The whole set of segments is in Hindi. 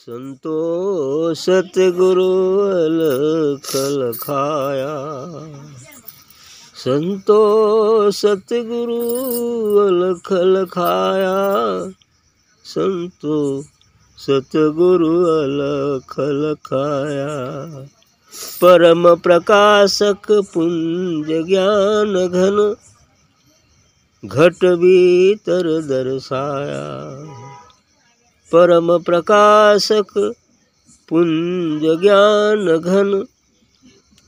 संतो सतगुरु अलख लखाया संतो सतगुरु अलख लखाया संतो सतगुरु अलख लखाया परम प्रकाशक पुंज ज्ञान घन घट भीतर दर्शाया। परम प्रकाशक पुंज ज्ञान घन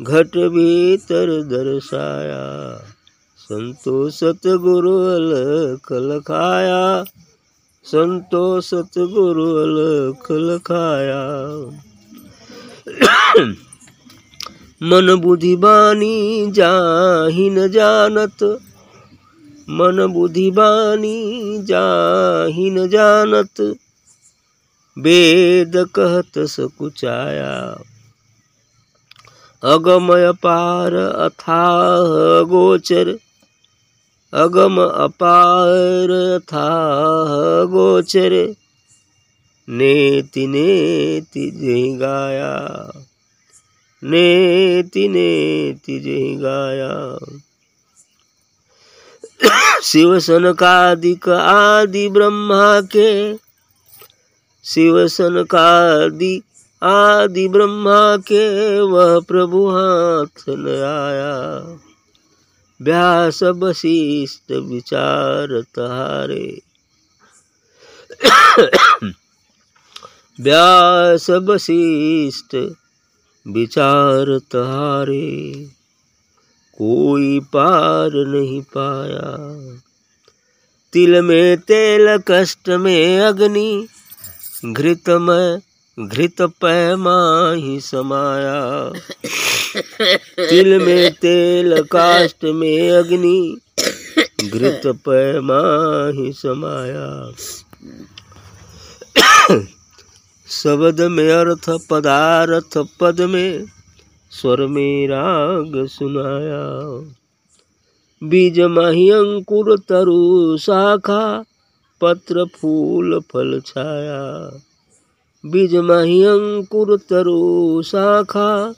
घट भीतर दर्शाया संतो सतगुरु अलख लखाया संतो सतगुरु मन बुद्धि बानी जाहि न जानत, मन बुद्धि बानी जाहि न जानत वेद कहत सकुचाया। अगमय पार अथाह गोचर। अगम अपार अथाह गोचर। नेति नेति जही गाया नेति नेति जही गाया शिव सनकादिक आदि ब्रह्मा के शिव सनकादि आदि ब्रह्मा के वह प्रभु हाथ न आया। व्यास वशिष्ठ विचार तहारे व्यास वशिष्ठ विचार तहारे कोई पार नहीं पाया। तिल में तेल, कष्ट में अग्नि घृतमय घृत पैमा ही समाया। तिल में तेल काष्ट में अग्नि, घृत पैमा ही समाया। शब्द में अर्थ, पदार्थ, पद में स्वर में राग सुनाया। बीज माही अंकुर तरु शाखा पत्र फूल फल छाया। बीज माही अंकुर तरु शाखा,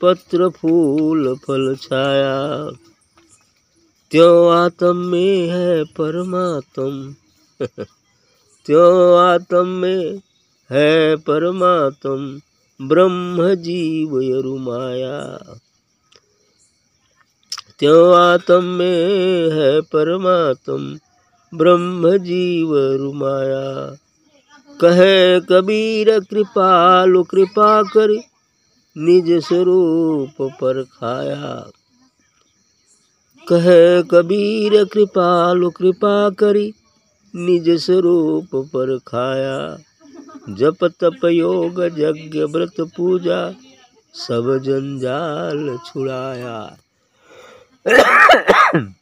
पत्र फूल फल छाया। त्यों आत्म में है परमात्म, त्यों आत्म में है परमात्म, ब्रह्म जीव यरु माया त्यों आत्म में है परमात्म ब्रह्म जीव रुमाया कहे, कबीर, कृपालु, कृपा कर निज स्वरूप पर खाया। कहे, कबीर, कृपालु, कृपा करी निज स्वरूप पर खाया। जप, तप, योग, यज्ञ, व्रत, पूजा, सब जंजाल छुड़ाया।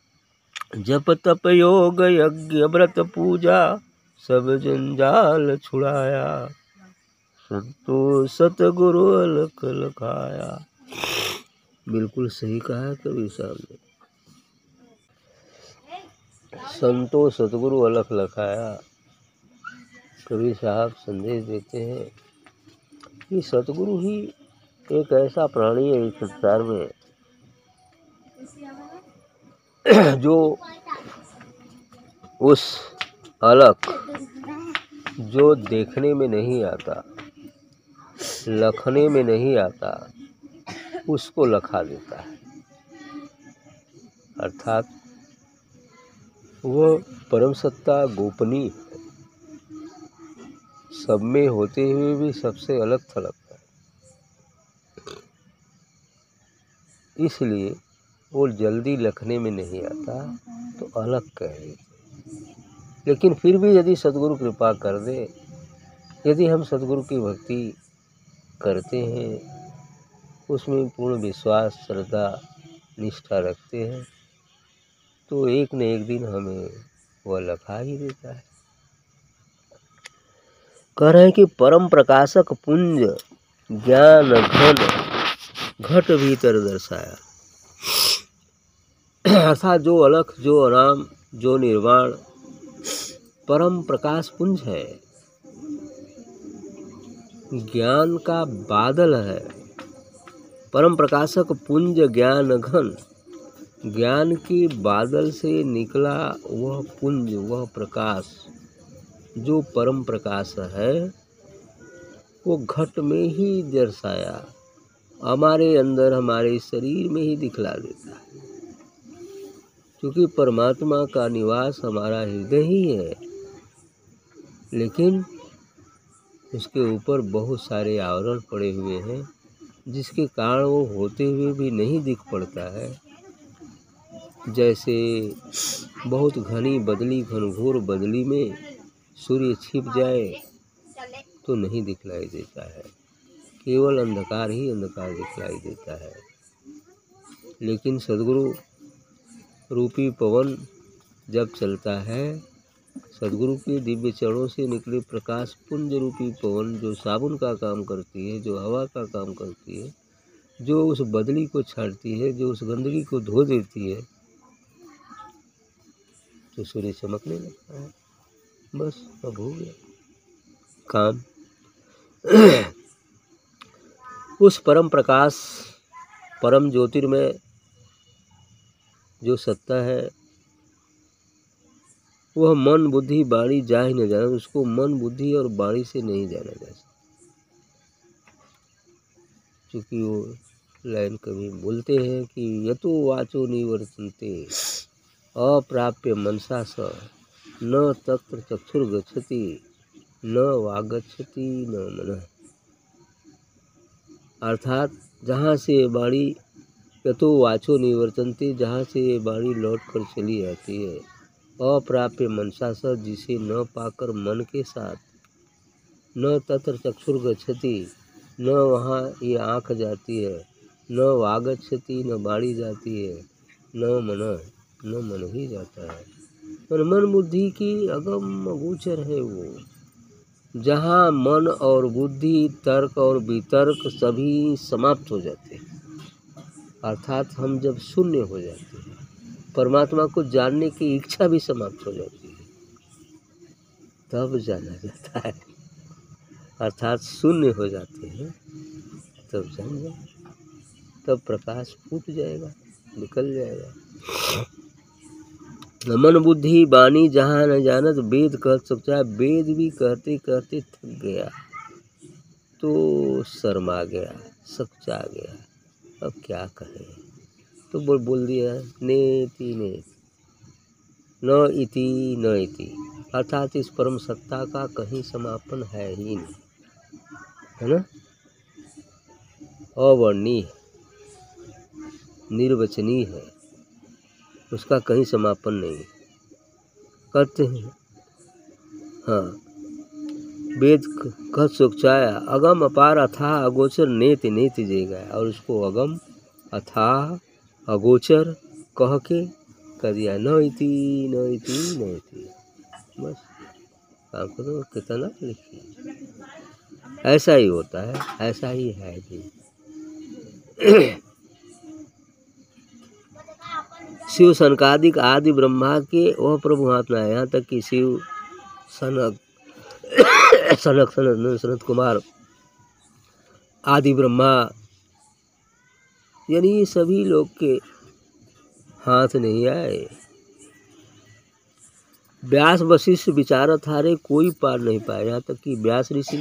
जप तप योग यज्ञ व्रत पूजा, सब जंजाल छुड़ाया। संतो सतगुरु अलख लखाया। बिल्कुल सही कहा कबीर साहब ने। संतो सतगुरु अलख लखाया। कबीर साहब संदेश देते हैं कि सतगुरु ही एक ऐसा प्राणी है इस संसार में जो उस अलग जो देखने में नहीं आता, लखने में नहीं आता, उसको लखा देता है। अर्थात वह परम सत्ता गोपनीय है। सब में होते हुए भी सबसे अलग थलग है। इसलिए वो जल्दी लखने में नहीं आता तो अलग कह। लेकिन फिर भी यदि सदगुरु कृपा कर दे, यदि हम सदगुरु की भक्ति करते हैं, उसमें पूर्ण विश्वास, श्रद्धा, निष्ठा रखते हैं तो एक न एक दिन हमें वह लखा ही देता है। कह रहे हैं कि परम प्रकाशक पुंज, ज्ञान घन घट भीतर दर्शाया। अर्थात जो अलख, जो आराम, जो निर्वाण, परम प्रकाश पुंज है। ज्ञान का बादल है। परम प्रकाशक पुंज ज्ञान घन। ज्ञान के बादल से निकला वह पुंज, वह प्रकाश। जो परम प्रकाश है, वो घट में ही दर्शाया हमारे अंदर, हमारे शरीर में ही दिखला देता है। क्योंकि परमात्मा का निवास हमारा हृदय ही है। लेकिन उसके ऊपर बहुत सारे आवरण पड़े हुए हैं, जिसके कारण वो होते हुए भी नहीं दिख पड़ता है। जैसे बहुत घनी बदली, घनघोर बदली में सूर्य छिप जाए तो नहीं दिखलाई देता है। केवल अंधकार ही अंधकार दिखलाई देता है। लेकिन सदगुरु रूपी पवन जब चलता है, सदगुरु के दिव्य चरणों से निकले प्रकाश पुंज रूपी पवन, जो साबुन का काम करती है, जो हवा का काम करती है, जो उस बदली को छाड़ती है, जो उस गंदगी को धो देती है तो सूर्य चमकने लगता है। बस, अब हो गया। काम। उस परम प्रकाश, परम ज्योतिर्मय जो सत्ता है, वह मन बुद्धि बाणी जा ही न जाना उसको मन बुद्धि और बाणी से नहीं जाना जा सकता। क्योंकि वो लाइन कभी बोलते हैं कि यतो वाचो निवर्तनते, अप्राप्य मनसा स, न तत्र चक्षुर्गछति न वागछति न मन। अर्थात जहाँ से बाणी यतो वाचो निवर्तनते जहाँ से ये बाणी लौट कर चली आती है। अप्राप्य मनसा स जिसे न पाकर मन के साथ। न तत्र चक्षुर गच्छति, न वहाँ ये आँख जाती है। न वागच्छति न बाड़ी जाती है। न मन न मन ही जाता है। पर मन बुद्धि की अगम गोचर है वो। जहाँ मन और बुद्धि, तर्क और वितर्क सभी समाप्त हो जाते हैं। अर्थात हम जब शून्य हो जाते हैं, परमात्मा को जानने की इच्छा भी समाप्त हो जाती है। तब जाना जाता है। अर्थात शून्य हो जाते हैं, तब जान जाए तब प्रकाश फूट जाएगा, निकल जाएगा। मन बुद्धि बानी जहाँ न जानत, वेद कह सकता वेद भी कहते कहते थक गया। तो शर्मा गया सच्चा गया। अब क्या कहें? तो बोल बोल दिया, नेति नेति, न इति न इति। अर्थात इस परम सत्ता का कहीं समापन है ही नहीं, है ना? अवर्णीय, निर्वचनीय है, उसका कहीं समापन नहीं। करते हैं। हाँ। वेद कह सोचाया अगम अपार अथाह अगोचर नेति नेति जे गया। और उसको अगम अथाह अगोचर कह के कर दिया न इति न बस, आपको तो कितना लिखिए। ऐसा ही होता है, ऐसा ही है जी। शिव सनकादिक आदि ब्रह्मा के, वह प्रभु महात्मा है, यहाँ तक कि शिव सनक। सनक सनत सनत कुमार आदि ब्रह्मा यानी ये सभी लोग के हाथ नहीं आए। व्यास वशिष्ठ विचार थारे कोई पार नहीं पाया यहाँ तक कि व्यास ऋषि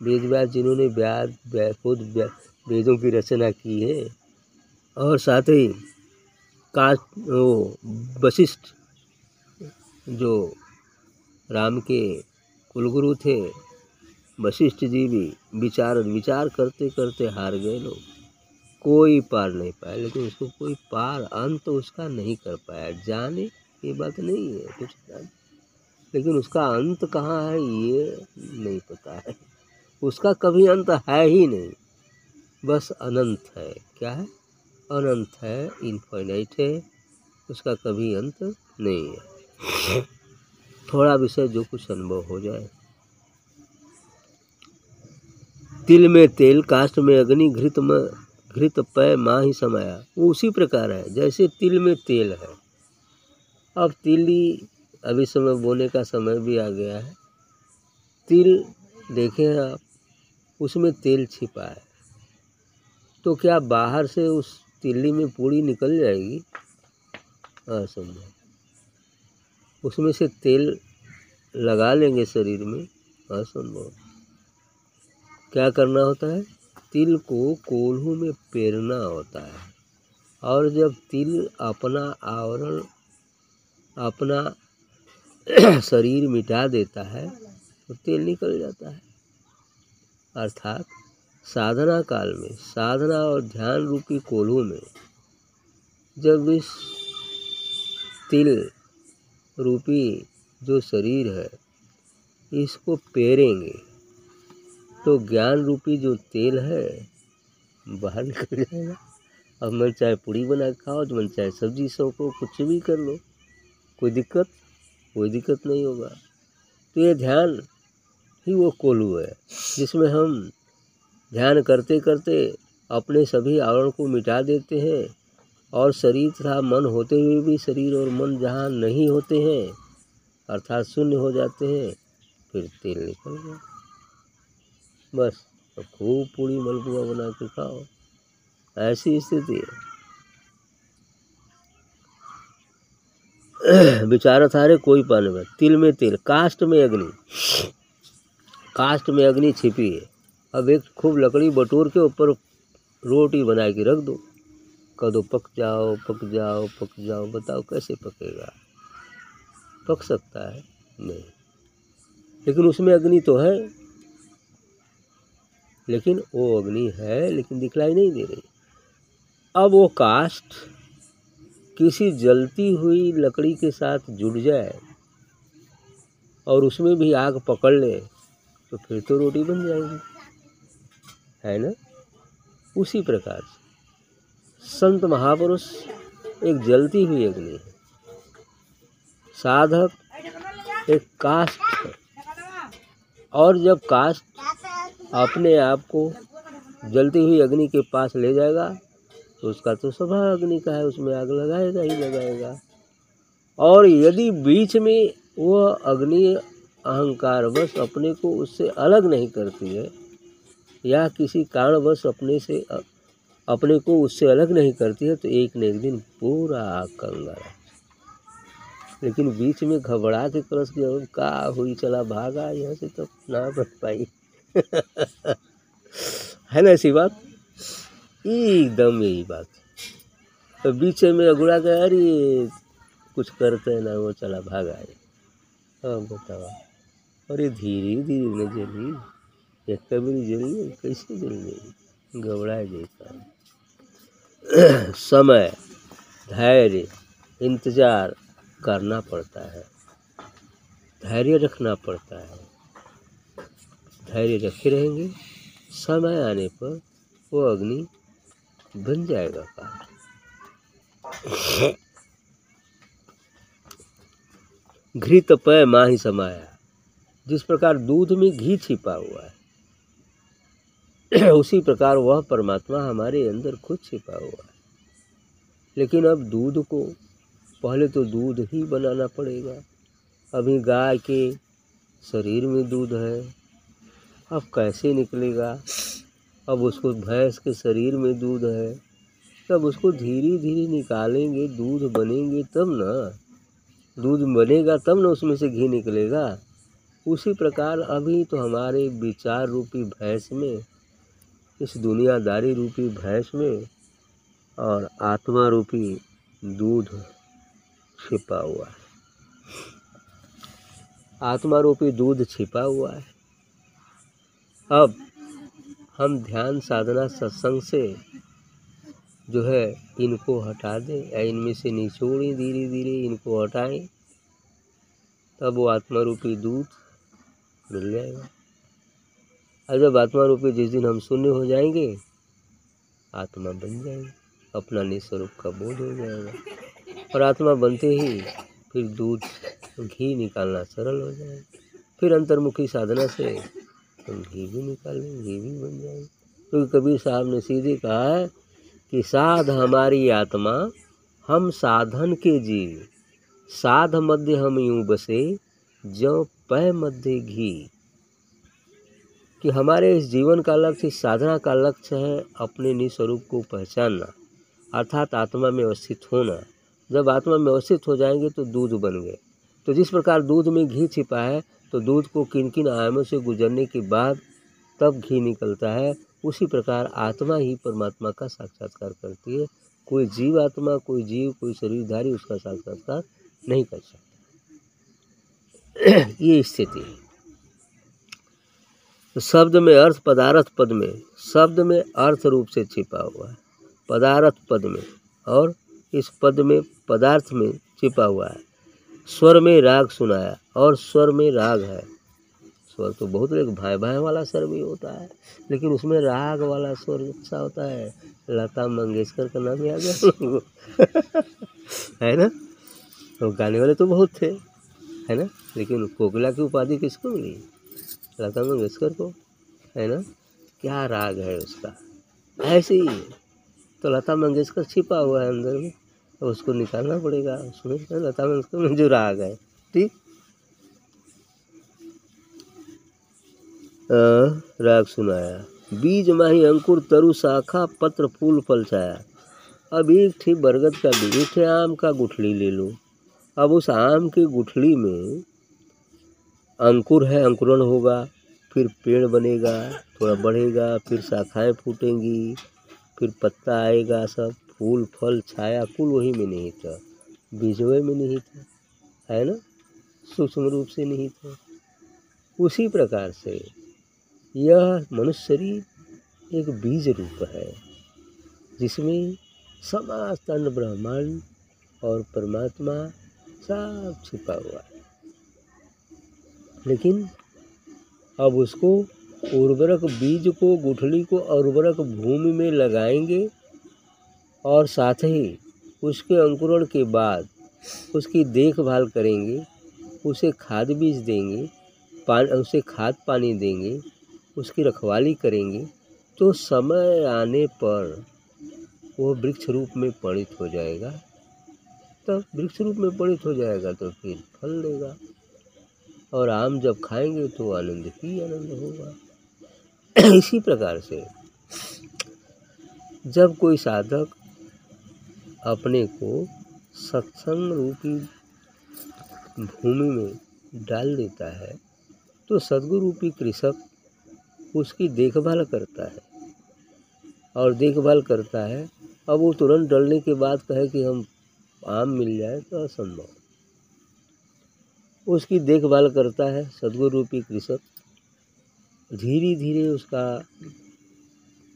वेद व्यास जिन्होंने व्यास व्या, खुद वेदों की रचना की है। और साथ ही का वो वशिष्ठ जो राम के कुलगुरु थे। वशिष्ठ जी भी विचार विचार करते करते हार गए लोग। कोई पार नहीं पाया, लेकिन उसको कोई पार अंत तो उसका नहीं कर पाया। जाने ये बात नहीं है, कुछ लेकिन उसका अंत कहाँ है, ये नहीं पता है। उसका कभी अंत है ही नहीं। बस अनंत है। क्या है? अनंत है इनफाइनाइट है। उसका कभी अंत नहीं है। थोड़ा विषय जो कुछ अनुभव हो जाए। तिल में तेल काष्ट में अग्नि, घृत में, घृत पय माँ ही समाया, वो उसी प्रकार है, जैसे तिल में तेल है। अब तिल अभी समय बोने का समय भी आ गया है। तिल देखें आप, उसमें तेल छिपा है। तो क्या बाहर से उस तिल्ली में पूड़ी निकल जाएगी? असंभव उसमें से तेल लगा लेंगे शरीर में। असंभव क्या करना होता है? तिल को कोल्हू में पेरना होता है। और जब तिल अपना आवरण, अपना शरीर मिटा देता है तो तेल निकल जाता है। अर्थात साधना काल में, साधना और ध्यान रूपी कोल्हू में जब इस तिल रूपी जो शरीर है, इसको पेरेंगे। तो ज्ञान रूपी जो तेल है, बाहर निकल जाएगा। अब मन चाहे पूड़ी बना खाओ मन चाहे सब्ज़ी सौंपो कुछ भी कर लो। कोई दिक्कत? कोई दिक्कत नहीं होगा। तो ये ध्यान ही वो कोलू है, जिसमें हम ध्यान करते करते अपने सभी आवरण को मिटा देते हैं और शरीर तथा मन होते हुए भी शरीर और मन जहाँ नहीं होते हैं, अर्थात शून्य हो जाते हैं, फिर तेल निकल गया। बस तो खूब पूड़ी मलपुआ बना के खाओ। ऐसी स्थिति है। बेचारा थारे कोई पाने में तिल में तिल कास्ट में अग्नि। कास्ट में अग्नि छिपी है। अब एक खूब लकड़ी बटोर के ऊपर रोटी बना के रख दो। दो पक जाओ पक जाओ पक जाओ, बताओ कैसे पकेगा? पक सकता है? नहीं। लेकिन उसमें अग्नि तो है। लेकिन वो अग्नि है, लेकिन दिखलाई नहीं दे रही। अब वो कास्ट किसी जलती हुई लकड़ी के साथ जुड़ जाए और उसमें भी आग पकड़ ले तो फिर तो रोटी बन जाएगी। है ना? उसी प्रकार से। संत महापुरुष एक जलती हुई अग्नि है। साधक एक कास्ट है। और जब कास्ट अपने आप को जलती हुई अग्नि के पास ले जाएगा तो उसका तो स्वभाव अग्नि का है, उसमें आग लगाएगा ही लगाएगा। और यदि बीच में वह अग्नि अहंकार बस अपने को उससे अलग नहीं करती है, या किसी कारणवश अपने से अपने को उससे अलग नहीं करती है तो एक न एक दिन पूरा कंगा लेकिन बीच में घबरा के कलश के का हुई, चला भागा, यहाँ से तो ना बच पाई। है ना ऐसी बात? एकदम यही बात। तो बीच में अगुड़ा गया अरे, कुछ करते ना, वो चला भागा है। हाँ बताओ, अरे, धीरे धीरे न जली एक कबरी जली कैसे जल गई? घबराए जैसा। समय, धैर्य, इंतज़ार करना पड़ता है। धैर्य रखना पड़ता है। धैर्य रखे रहेंगे, समय आने पर वो अग्नि बन जाएगा काम। घृत पय माही समाया, जिस प्रकार दूध में घी छिपा हुआ है। उसी प्रकार वह परमात्मा हमारे अंदर खुद छिपा हुआ है। लेकिन अब दूध को पहले तो दूध ही बनाना पड़ेगा। अभी गाय के शरीर में दूध है, अब कैसे निकलेगा? अब उसको भैंस के शरीर में दूध है, तब उसको धीरे धीरे निकालेंगे, दूध बनेंगे तब ना। दूध बनेगा तब ना उसमें से घी निकलेगा। उसी प्रकार अभी तो हमारे विचार रूपी भैंस में इस दुनियादारी रूपी भैंस में और आत्मा रूपी दूध छिपा हुआ है। आत्मा रूपी दूध छिपा हुआ है। अब हम ध्यान साधना सत्संग से जो है इनको हटा दें। या इनमें से निचोड़ें, धीरे धीरे इनको हटाएँ, तब वो आत्मा रूपी दूध मिल जाएगा। जब आत्मा रूपी, जिस दिन हम शून्य हो जाएँगे, आत्मा बन जाएगी। अपना निस्वरूप का बोध हो जाएगा। और आत्मा बनते ही फिर दूध, घी निकालना सरल हो जाएगा। फिर अंतर्मुखी साधना से हम घी भी निकालें घी भी बन जाएँगे। क्योंकि तो कबीर साहब ने सीधे कहा है कि साध हमारी आत्मा, हम साधन के जीव। साध मध्य हम यूँ बसे जो पै मध्य घी। कि हमारे इस जीवन का लक्ष्य साधना का लक्ष्य है अपने निस्वरूप को पहचानना, अर्थात आत्मा में अवस्थित होना। जब आत्मा में अवस्थित हो जाएँगे तो दूध बन गए तो जिस प्रकार दूध में घी छिपा है तो दूध को किन किन आयामों से गुजरने के बाद तब घी निकलता है। उसी प्रकार आत्मा ही परमात्मा का साक्षात्कार करती है। कोई जीव आत्मा, कोई जीव, कोई शरीरधारी उसका साक्षात्कार नहीं कर सकता। ये स्थिति है। शब्द में अर्थ पदार्थ पद में, शब्द में अर्थ रूप से छिपा हुआ है। पदार्थ पद में और इस पद में पदार्थ में छिपा हुआ है। स्वर में राग सुनाया और स्वर में राग है। स्वर तो बहुत एक भाई भाई वाला स्वर भी होता है, लेकिन उसमें राग वाला स्वर अच्छा होता है। लता मंगेशकर का नाम याद है? है ना? तो गाने वाले तो बहुत थे, है ना? लेकिन कोकिला की उपाधि किसको मिली? लता मंगेशकर को, है ना? क्या राग है उसका? ऐसे ही है। तो लता मंगेशकर छिपा हुआ है अंदर में तो उसको निकालना पड़ेगा। उसमें लता मंगेशकर में जो राग है, ठीक? राग सुनाया। बीज माही अंकुर तरु शाखा, पत्र फूल फल छाया अब एक थी बरगद का बीज, एक आम का गुठली ले लो। अब उस आम की गुठली में अंकुर है, अंकुरण होगा, फिर पेड़ बनेगा, थोड़ा बढ़ेगा, फिर शाखाएँ फूटेंगी, फिर पत्ता आएगा, सब फूल, फल, छाया कुल वही में नहीं था। बीजवे में नहीं था, है ना? सूक्ष्म रूप से नहीं था। उसी प्रकार से यह मनुष्य शरीर एक बीज रूप है, जिसमें अन्य ब्रह्मांड और परमात्मा सब छिपा हुआ है। लेकिन अब उसको उर्वरक बीज को, गुठली को उर्वरक भूमि में लगाएँगे और साथ ही उसके अंकुरण के बाद उसकी देखभाल करेंगे, उसे खाद बीज देंगे, पानी, उसे खाद पानी देंगे, उसकी रखवाली करेंगे तो समय आने पर वो वृक्ष रूप में परिणित हो जाएगा। तब वृक्ष रूप में परिणित हो जाएगा तो फिर फल देगा। और आम जब खाएँगे तो आनंद ही आनंद होगा। इसी प्रकार से जब कोई साधक अपने को सत्संग रूपी भूमि में डाल देता है तो सदगुरु रूपी कृषक उसकी देखभाल करता है। और देखभाल करता है, अब वो तुरंत डलने के बाद कहे कि हम आम मिल जाए तो असंभव। उसकी देखभाल करता है सदगुरु रूपी कृषक। धीरे धीरे उसका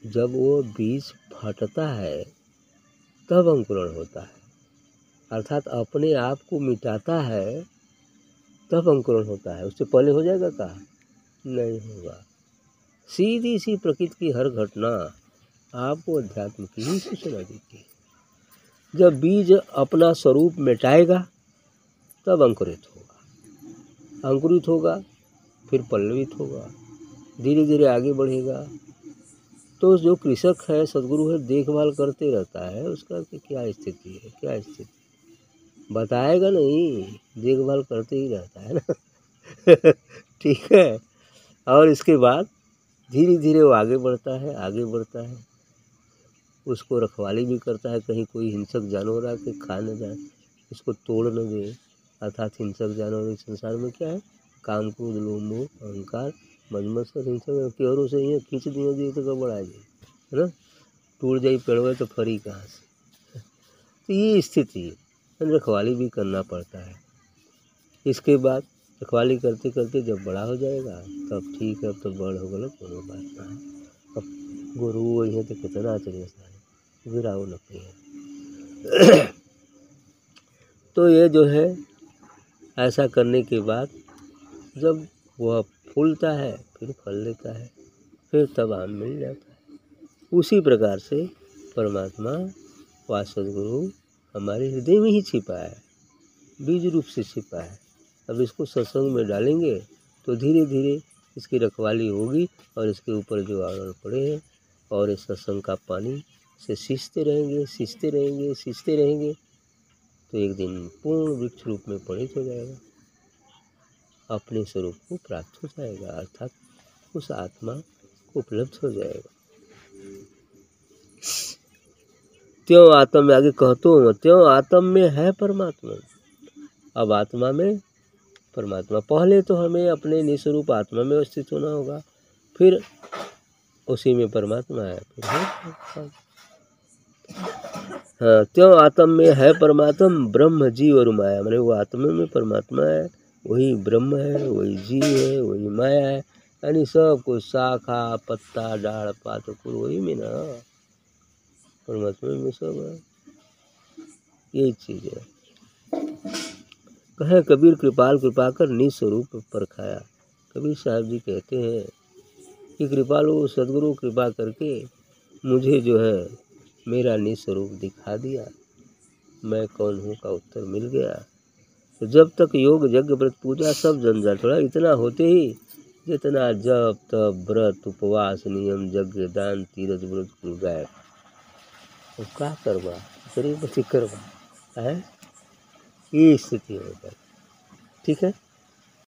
जब वो बीज फटता है, तब अंकुरण होता है। अर्थात अपने आप को मिटाता है, तब अंकुरण होता है। उससे पहले हो जाएगा कहा? नहीं होगा। सीधी सी प्रकृति की हर घटना आपको अध्यात्म की ही सूचना देती है। जब बीज अपना स्वरूप मिटाएगा, तब अंकुरित अंकुरित होगा, फिर पल्लवित होगा धीरे धीरे आगे बढ़ेगा। तो जो कृषक है, सदगुरु है, देखभाल करते रहता है, उसका कि क्या स्थिति है, क्या स्थिति बताएगा नहीं, देखभाल करते ही रहता है ना? ठीक है? और इसके बाद धीरे धीरे वो आगे बढ़ता है, आगे बढ़ता है। उसको रखवाली भी करता है, कहीं कोई हिंसक जानवर आके खा न जाए, उसको तोड़ न दे। अर्थात हिंसक जानवर इस संसार में क्या है? काम क्रोध, लोभ अहंकार मजमत्सर हिंसक केवरों से यहाँ खींच दिए दिए तो गड़बड़ा जाए है ना? टूट जाए पेड़वे तो फरी कहाँ से? तो ये स्थिति है रखवाली भी करना पड़ता है। इसके बाद रखवाली करते करते जब बड़ा हो जाएगा, तब ठीक है, अब तो बड़ हो गया कोनो बात ना है। अब गुरु वही है तो कितना चले सारे गिराओ लकड़ी तो ये जो है ऐसा करने के बाद जब वह फूलता है, फिर फल देता है, फिर तब आम मिल जाता है। उसी प्रकार से परमात्मा व सदगुरु हमारे हृदय में ही छिपा है, बीज रूप से छिपा है। अब इसको सत्संग में डालेंगे तो धीरे धीरे इसकी रखवाली होगी और इसके ऊपर जो आवरण पड़े हैं और इस सत्संग का पानी से सींचते रहेंगे सींचते रहेंगे सींचते रहेंगे। तो एक दिन पूर्ण वृक्ष रूप में परिणित हो जाएगा। अपने स्वरूप को प्राप्त हो जाएगा, अर्थात उस आत्मा को उपलब्ध हो जाएगा। त्यों आत्मा में आगे कहतो हूँ, त्यों आत्म में है परमात्मा। अब आत्मा में, परमात्मा पहले तो हमें अपने निस्वरूप आत्मा में स्थित होना होगा, फिर उसी में परमात्मा है। फिर है हाँ त्यों आत्म में है परमात्म, ब्रह्म जीव और माया। मैंने वो आत्मा में परमात्मा है, वही ब्रह्म है, वही जीव है, वही माया है। यानी सब कुछ, शाखा, पत्ता डाढ़ पात कुल वही में ना। परमात्मा में सब है। यही चीज़ है। कहे, कबीर कृपाल कृपा कर निस्वरूप पर खाया। कबीर साहब जी कहते हैं कि, कृपालु, सदगुरु, कृपा करके मुझे जो है मेरा निस्वरूप दिखा दिया। मैं कौन हूँ का उत्तर मिल गया। तो जब तक योग यज्ञ व्रत पूजा सब जंजाल, थोड़ा इतना होते ही जितना जप, तप, व्रत, उपवास, नियम, यज्ञ, दान, तीरथ व्रत कुल गाय तो क्या करवा? गरीब करवा। है? ये स्थिति हो जाती ठीक है?